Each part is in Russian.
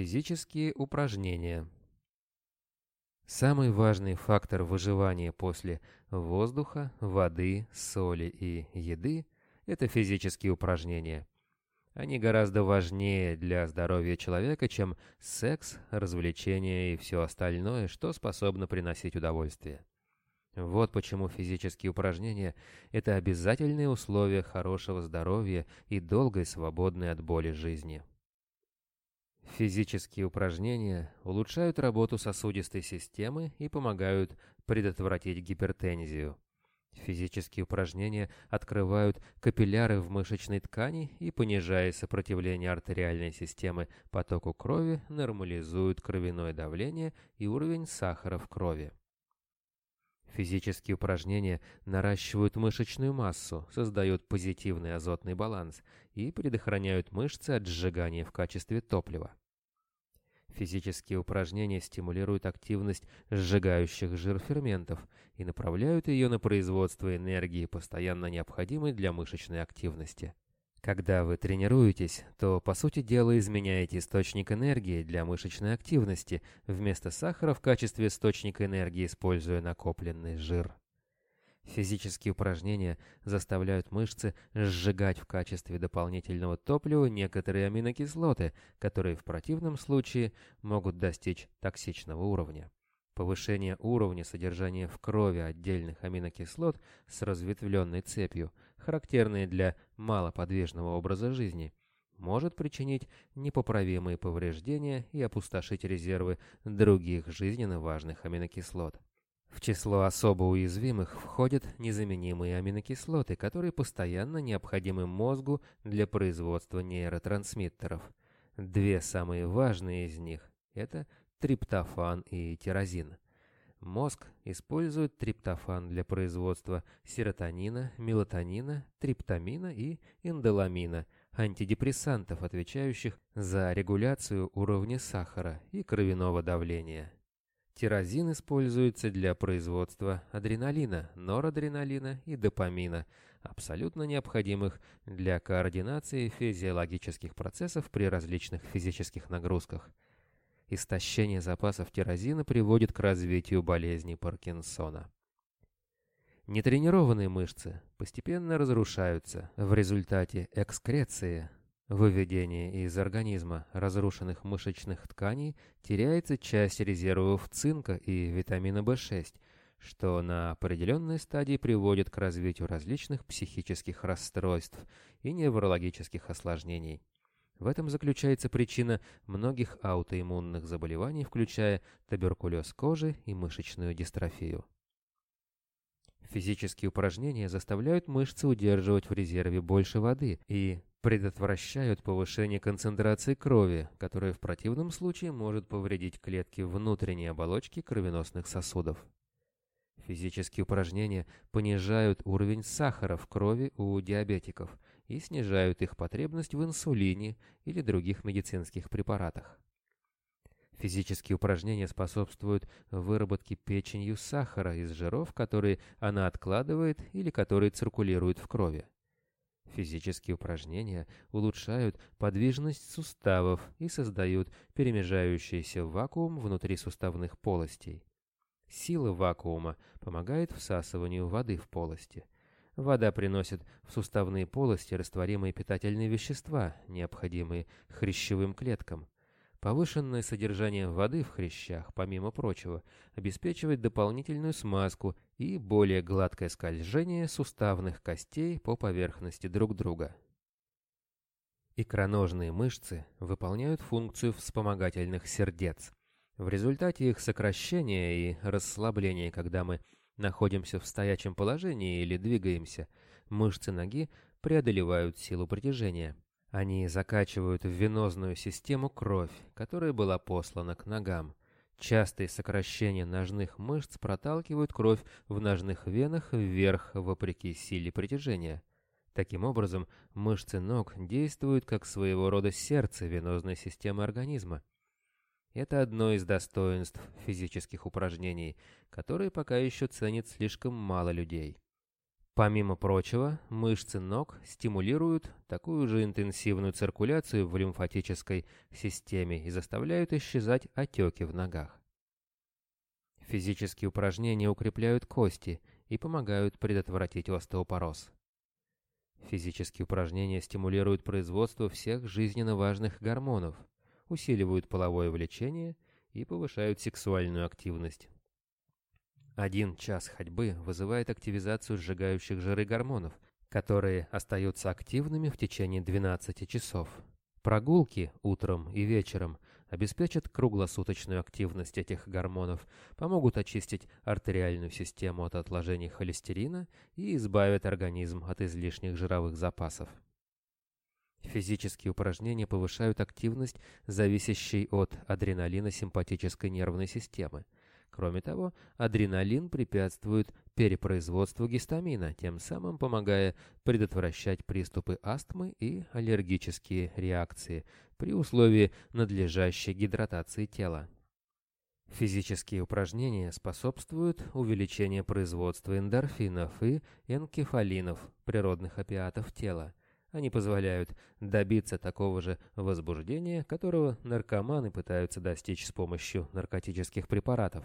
Физические упражнения. Самый важный фактор выживания после воздуха, воды, соли и еды – это физические упражнения. Они гораздо важнее для здоровья человека, чем секс, развлечения и все остальное, что способно приносить удовольствие. Вот почему физические упражнения – это обязательные условия хорошего здоровья и долгой, свободной от боли жизни. Физические упражнения улучшают работу сосудистой системы и помогают предотвратить гипертензию. Физические упражнения открывают капилляры в мышечной ткани и, понижая сопротивление артериальной системы потоку крови, нормализуют кровяное давление и уровень сахара в крови. Физические упражнения наращивают мышечную массу, создают позитивный азотный баланс и предохраняют мышцы от сжигания в качестве топлива. Физические упражнения стимулируют активность сжигающих жир ферментов и направляют ее на производство энергии, постоянно необходимой для мышечной активности. Когда вы тренируетесь, то, по сути дела, изменяете источник энергии для мышечной активности, вместо сахара в качестве источника энергии используя накопленный жир. Физические упражнения заставляют мышцы сжигать в качестве дополнительного топлива некоторые аминокислоты, которые в противном случае могут достичь токсичного уровня. Повышение уровня содержания в крови отдельных аминокислот с разветвленной цепью, характерное для малоподвижного образа жизни, может причинить непоправимые повреждения и опустошить резервы других жизненно важных аминокислот. В число особо уязвимых входят незаменимые аминокислоты, которые постоянно необходимы мозгу для производства нейротрансмиттеров. Две самые важные из них – это триптофан и тирозин. Мозг использует триптофан для производства серотонина, мелатонина, триптамина и индоламина, антидепрессантов, отвечающих за регуляцию уровня сахара и кровяного давления. Тирозин используется для производства адреналина, норадреналина и допамина, абсолютно необходимых для координации физиологических процессов при различных физических нагрузках. Истощение запасов тирозина приводит к развитию болезни Паркинсона. Нетренированные мышцы постепенно разрушаются в результате экскреции, выведения из организма разрушенных мышечных тканей теряется часть резервов цинка и витамина В6, что на определенной стадии приводит к развитию различных психических расстройств и неврологических осложнений. В этом заключается причина многих аутоиммунных заболеваний, включая туберкулез кожи и мышечную дистрофию. Физические упражнения заставляют мышцы удерживать в резерве больше воды и предотвращают повышение концентрации крови, которая в противном случае может повредить клетки внутренней оболочки кровеносных сосудов. Физические упражнения понижают уровень сахара в крови у диабетиков и снижают их потребность в инсулине или других медицинских препаратах. Физические упражнения способствуют выработке печенью сахара из жиров, которые она откладывает или которые циркулируют в крови. Физические упражнения улучшают подвижность суставов и создают перемежающийся вакуум внутри суставных полостей. Сила вакуума помогает всасыванию воды в полости. Вода приносит в суставные полости растворимые питательные вещества, необходимые хрящевым клеткам. Повышенное содержание воды в хрящах, помимо прочего, обеспечивает дополнительную смазку и более гладкое скольжение суставных костей по поверхности друг друга. Икроножные мышцы выполняют функцию вспомогательных сердец. В результате их сокращения и расслабления, когда мы находимся в стоячем положении или двигаемся, мышцы ноги преодолевают силу притяжения. Они закачивают в венозную систему кровь, которая была послана к ногам. Частые сокращения ножных мышц проталкивают кровь в ножных венах вверх вопреки силе притяжения. Таким образом, мышцы ног действуют как своего рода сердце венозной системы организма. Это одно из достоинств физических упражнений, которые пока еще ценят слишком мало людей. Помимо прочего, мышцы ног стимулируют такую же интенсивную циркуляцию в лимфатической системе и заставляют исчезать отеки в ногах. Физические упражнения укрепляют кости и помогают предотвратить остеопороз. Физические упражнения стимулируют производство всех жизненно важных гормонов, усиливают половое влечение и повышают сексуальную активность. Один час ходьбы вызывает активизацию сжигающих жиры гормонов, которые остаются активными в течение 12 часов. Прогулки утром и вечером обеспечат круглосуточную активность этих гормонов, помогут очистить артериальную систему от отложений холестерина и избавят организм от излишних жировых запасов. Физические упражнения повышают активность, зависящей от адреналина симпатической нервной системы. Кроме того, адреналин препятствует перепроизводству гистамина, тем самым помогая предотвращать приступы астмы и аллергические реакции при условии надлежащей гидратации тела. Физические упражнения способствуют увеличению производства эндорфинов и энкефалинов, природных опиатов тела. Они позволяют добиться такого же возбуждения, которого наркоманы пытаются достичь с помощью наркотических препаратов.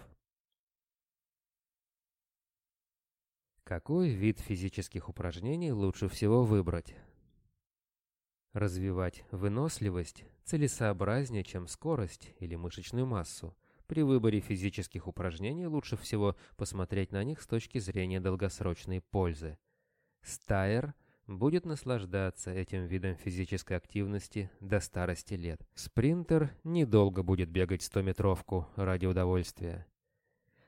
Какой вид физических упражнений лучше всего выбрать? Развивать выносливость целесообразнее, чем скорость или мышечную массу. При выборе физических упражнений лучше всего посмотреть на них с точки зрения долгосрочной пользы. Стайер будет наслаждаться этим видом физической активности до старости лет. Спринтер недолго будет бегать 100-метровку ради удовольствия.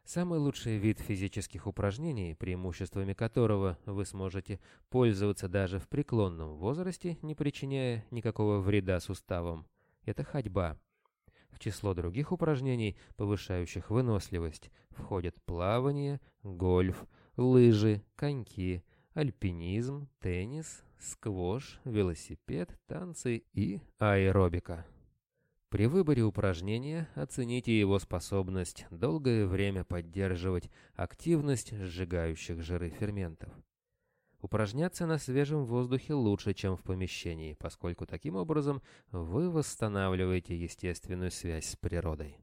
Самый лучший вид физических упражнений, преимуществами которого вы сможете пользоваться даже в преклонном возрасте, не причиняя никакого вреда суставам, это ходьба. В число других упражнений, повышающих выносливость, входят плавание, гольф, лыжи, коньки, альпинизм, теннис, сквош, велосипед, танцы и аэробика. При выборе упражнения оцените его способность долгое время поддерживать активность сжигающих жиры ферментов. Упражняться на свежем воздухе лучше, чем в помещении, поскольку таким образом вы восстанавливаете естественную связь с природой.